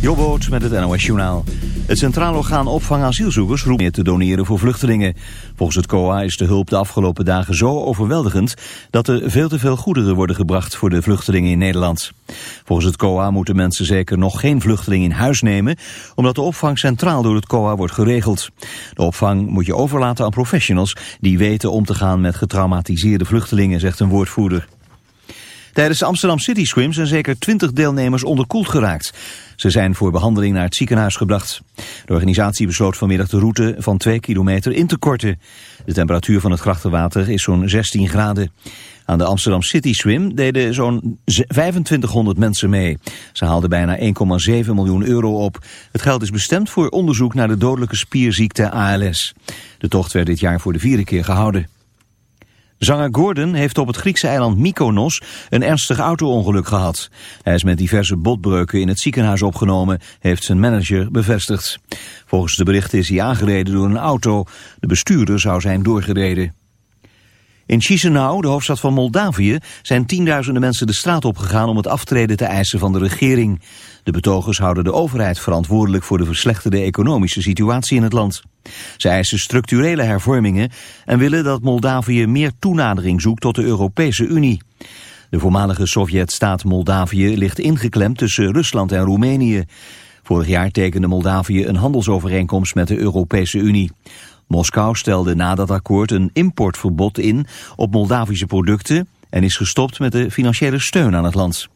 Jobboot met het NOS Journaal. Het Centraal Orgaan Opvang Asielzoekers roept meer te doneren voor vluchtelingen. Volgens het COA is de hulp de afgelopen dagen zo overweldigend... dat er veel te veel goederen worden gebracht voor de vluchtelingen in Nederland. Volgens het COA moeten mensen zeker nog geen vluchteling in huis nemen... omdat de opvang centraal door het COA wordt geregeld. De opvang moet je overlaten aan professionals... die weten om te gaan met getraumatiseerde vluchtelingen, zegt een woordvoerder. Tijdens de Amsterdam City Swim zijn zeker 20 deelnemers onderkoeld geraakt. Ze zijn voor behandeling naar het ziekenhuis gebracht. De organisatie besloot vanmiddag de route van 2 kilometer in te korten. De temperatuur van het grachtenwater is zo'n 16 graden. Aan de Amsterdam City Swim deden zo'n 2500 mensen mee. Ze haalden bijna 1,7 miljoen euro op. Het geld is bestemd voor onderzoek naar de dodelijke spierziekte ALS. De tocht werd dit jaar voor de vierde keer gehouden. Zanger Gordon heeft op het Griekse eiland Mykonos een ernstig auto-ongeluk gehad. Hij is met diverse botbreuken in het ziekenhuis opgenomen, heeft zijn manager bevestigd. Volgens de berichten is hij aangereden door een auto. De bestuurder zou zijn doorgereden. In Chisinau, de hoofdstad van Moldavië, zijn tienduizenden mensen de straat opgegaan om het aftreden te eisen van de regering. De betogers houden de overheid verantwoordelijk voor de verslechterde economische situatie in het land. Ze eisen structurele hervormingen en willen dat Moldavië meer toenadering zoekt tot de Europese Unie. De voormalige Sovjet-staat Moldavië ligt ingeklemd tussen Rusland en Roemenië. Vorig jaar tekende Moldavië een handelsovereenkomst met de Europese Unie. Moskou stelde na dat akkoord een importverbod in op Moldavische producten en is gestopt met de financiële steun aan het land.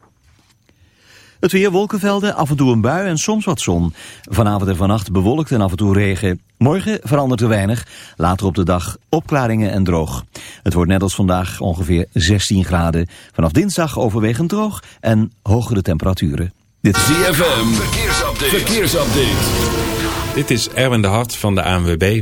Het weer wolkenvelden, af en toe een bui en soms wat zon. Vanavond en vannacht bewolkt en af en toe regen. Morgen verandert er weinig. Later op de dag opklaringen en droog. Het wordt net als vandaag ongeveer 16 graden. Vanaf dinsdag overwegend droog en hogere temperaturen. Dit is ZFM. Verkeersupdate. Verkeersupdate. Dit is Erwin de Hart van de ANWB.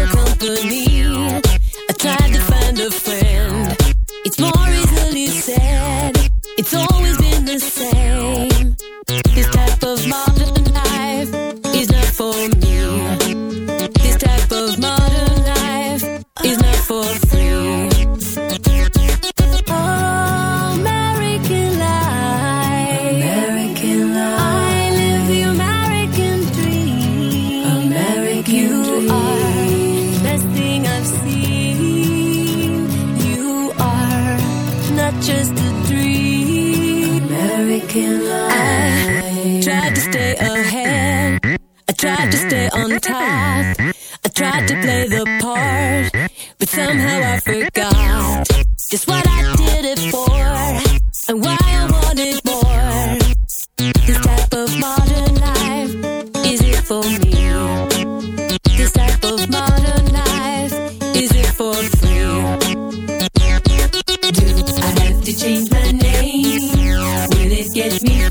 Do I have to change my name? Will it get me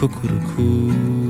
Cuckoo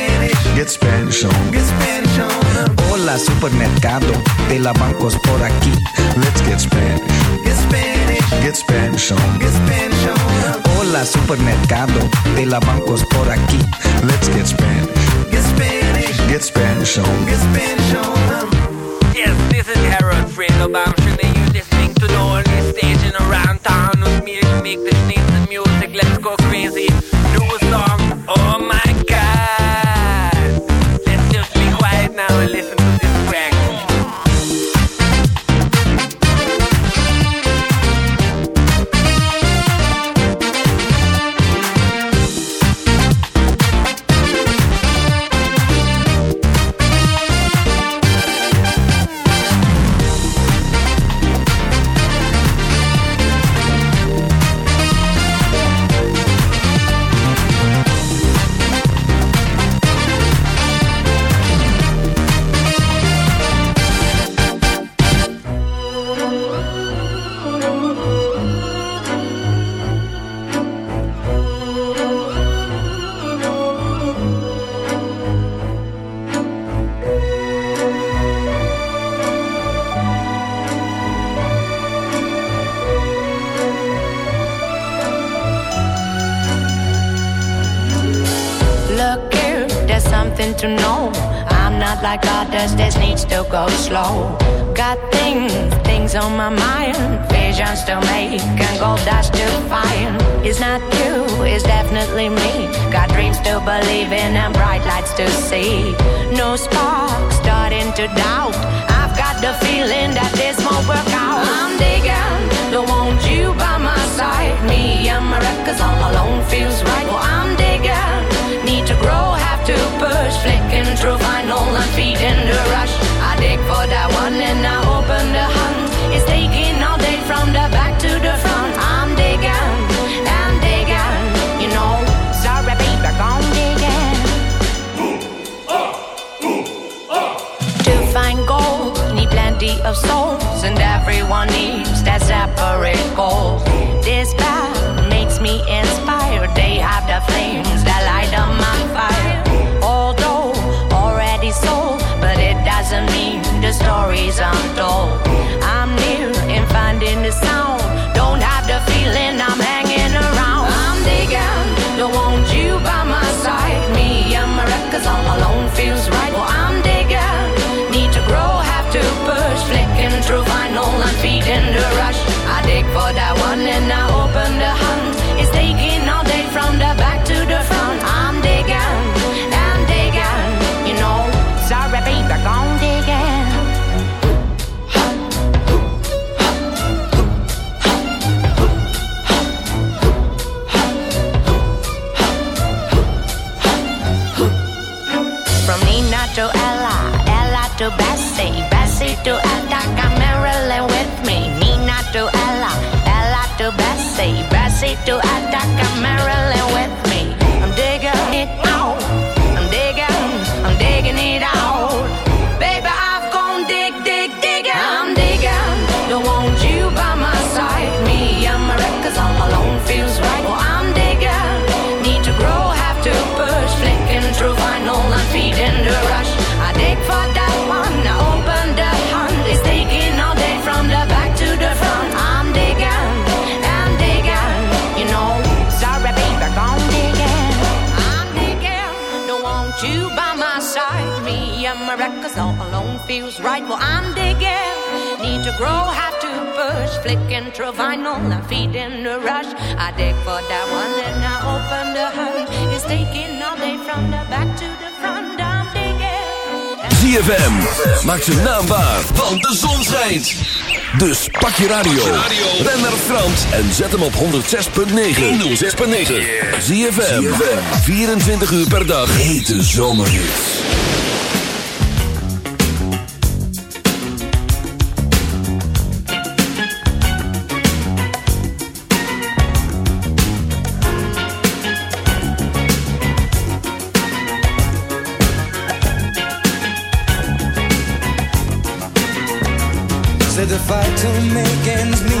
Get Spanish on. Get Spanish on. Hola supermercado de la bancos por aquí. Let's get Spanish. Get Spanish. Get Spanish on. Get Spanish on. Hola supermercado de la bancos por aquí. Let's get Spanish. Get Spanish. Get Spanish on. Get Spanish on. Yes, this is Harold Fredo Bamshin and you're listening to the only station around town with me to make the sneeze music. Let's go crazy. To. No spark, to attack a Maryland with cause all alone feels right. Well, I'm digging, need to grow, have to push, flicking through vinyl, I'm feeding the rush. I dig for that one, and I open the hunt. It's taking all day from the back to the front. I'm digging. ZFM, maak ze naambaar, want de zon schijnt. Dus pak je radio, ren naar Frans en zet hem op 106.9. 106.9. ZFM, 24 uur per dag, hete zomerhits. make ends meet.